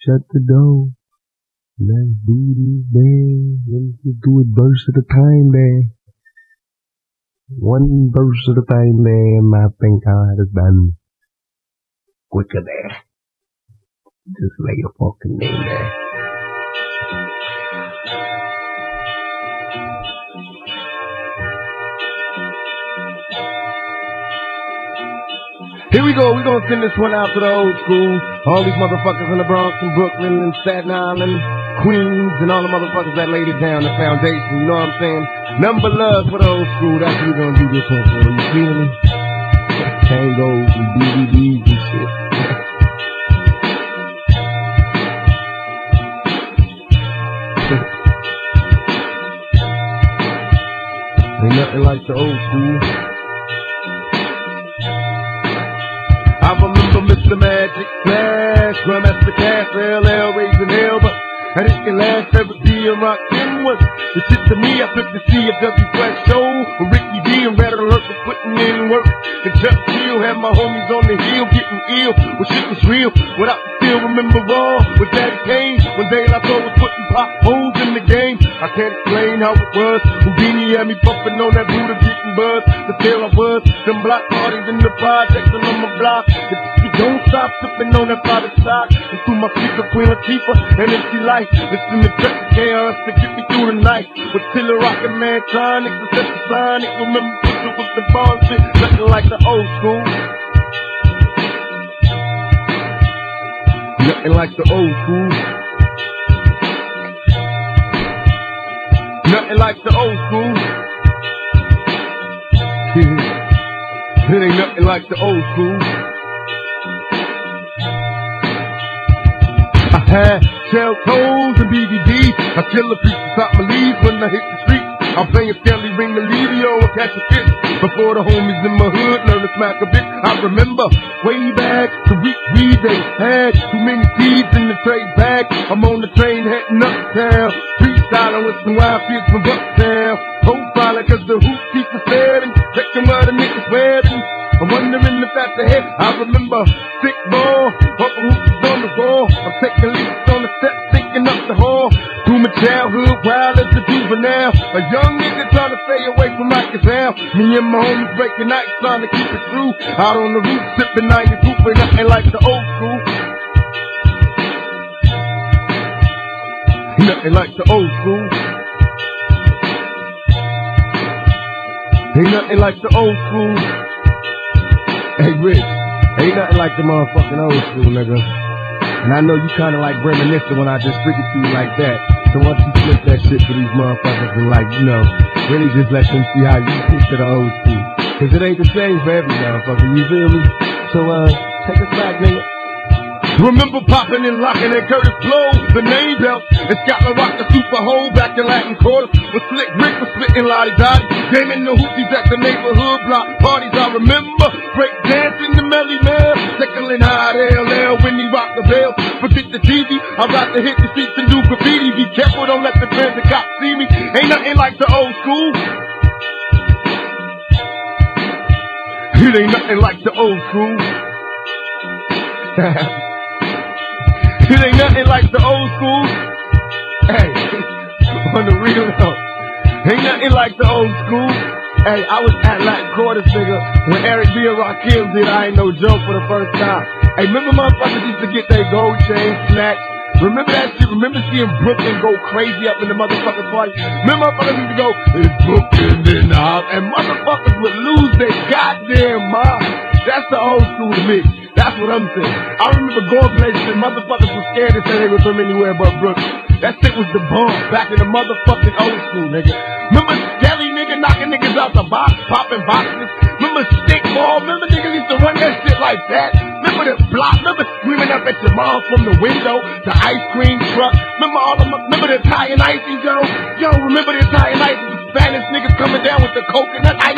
Shut the door. Let's do this, man. Let's do it verse at a time, man. One verse at a time, man. I think I had it done quicker there. Just lay your fucking name there. Here we go. We're gonna send this one out to the old school. All these motherfuckers in the Bronx and Brooklyn and Staten Island, Queens, and all the motherfuckers that laid it down, the foundation. You know what I'm saying? Number love for the old school. That's what we're gonna do this one for. You feel me? Tangos and DVDs and shit. Ain't nothing like the old school. Mr. Magic Flash, Grandmaster Caz, LL raising hell, but I didn't last ever be a rock in was the shit to me. I took the CFW Flash show with Ricky D and Red Alert was putting in work. And Chuck Steele had my homies on the hill getting ill when shit was real. What I still remember all With Daddy Kane when De La Soul was putting pop holes in the game. I can't explain how it was. Whodini had me bumping on that Buddha getting buzz. The feel I was. Them block parties in the projects and on my block. You don't stop sipping on that father stock. And through my speaker, Queen Latifah and MC Lyte. Listen to Chuck Chillout to get me through the night. With Tiller Rockin' Man, Tronic, the Session Sonic. Remember, Pusha was the ball shit. Nothing like the old school. Nothing like the old school. Nothing like the old school. it ain't nothing like the old school. Had shell toes and BBD. I kill a piece of top my leaves when I hit the street. I'm playing Skelly Ring the Levio and catch a fit. Before the homies in my hood learn to smack a bit. I remember way back the week we they had too many seeds in the trade bag. I'm on the train heading uptown. Freestyling with some wild kids from Bucktown. Profiling cause the hoop keeps us and checking where the niggas wedding. I'm wondering if that's the head. I remember sick ball, hoops on the wall. I'm taking leaps on the steps, thinking up the hall. Through my childhood, wild as a juvenile. A young nigga trying to stay away from Alcazar. Me and my homies breaking nights, trying to keep it true. Out on the roof, sipping 90 proof, ain't nothing like the old school. Nothing like the old school. Ain't nothing like the old school. Hey, Rich, ain't nothing like the motherfucking old school, nigga. And I know you kinda like reminiscing when I just spit it to you like that. So once you flip that shit to these motherfuckers and like, you know, really just let them see how you picture the old school. Cause it ain't the same for every motherfucker, you feel me? So, uh, take us back, nigga. Remember popping and locking and Kurtis Blow, the name belt, Scotland Rock the super hole back in Latin Quarter. With Slick Rick was spitting La Di Da Di, gaming the hoochies at the neighborhood block parties. I remember break dancing the Melle Mel, tickling high LL the. Forget the TV, I'm about to hit the streets and do graffiti. Be careful, don't let the transit cops see me. Ain't nothing like the old school. It ain't nothing like the old school. It ain't nothing like the old school. Hey, on the real though. Ain't nothing like the old school. Hey, I was at Latin Quarters, nigga, when Eric B. and Rakim did I Ain't No Joke for the first time. Hey, remember motherfuckers used to get their gold chain snatched? Remember that shit? Remember seeing Brooklyn go crazy up in the motherfucking party? Remember motherfuckers used to go, it's Brooklyn in the and motherfuckers would lose their goddamn mind. That's the old school to me. That's what I'm saying. I remember going places and motherfuckers were scared to say they were from anywhere but Brooklyn. That shit was the bomb back in the motherfucking old school, nigga. Remember Skelly nigga knocking niggas out the box, popping boxes? Remember Stickball? Remember niggas used to run that shit like that? Remember block? Remember screaming up at your mom from the window? The ice cream truck? Remember all the, remember the Italian ices, yo? Yo, remember the Italian? The Spanish niggas coming down with the coconut shit?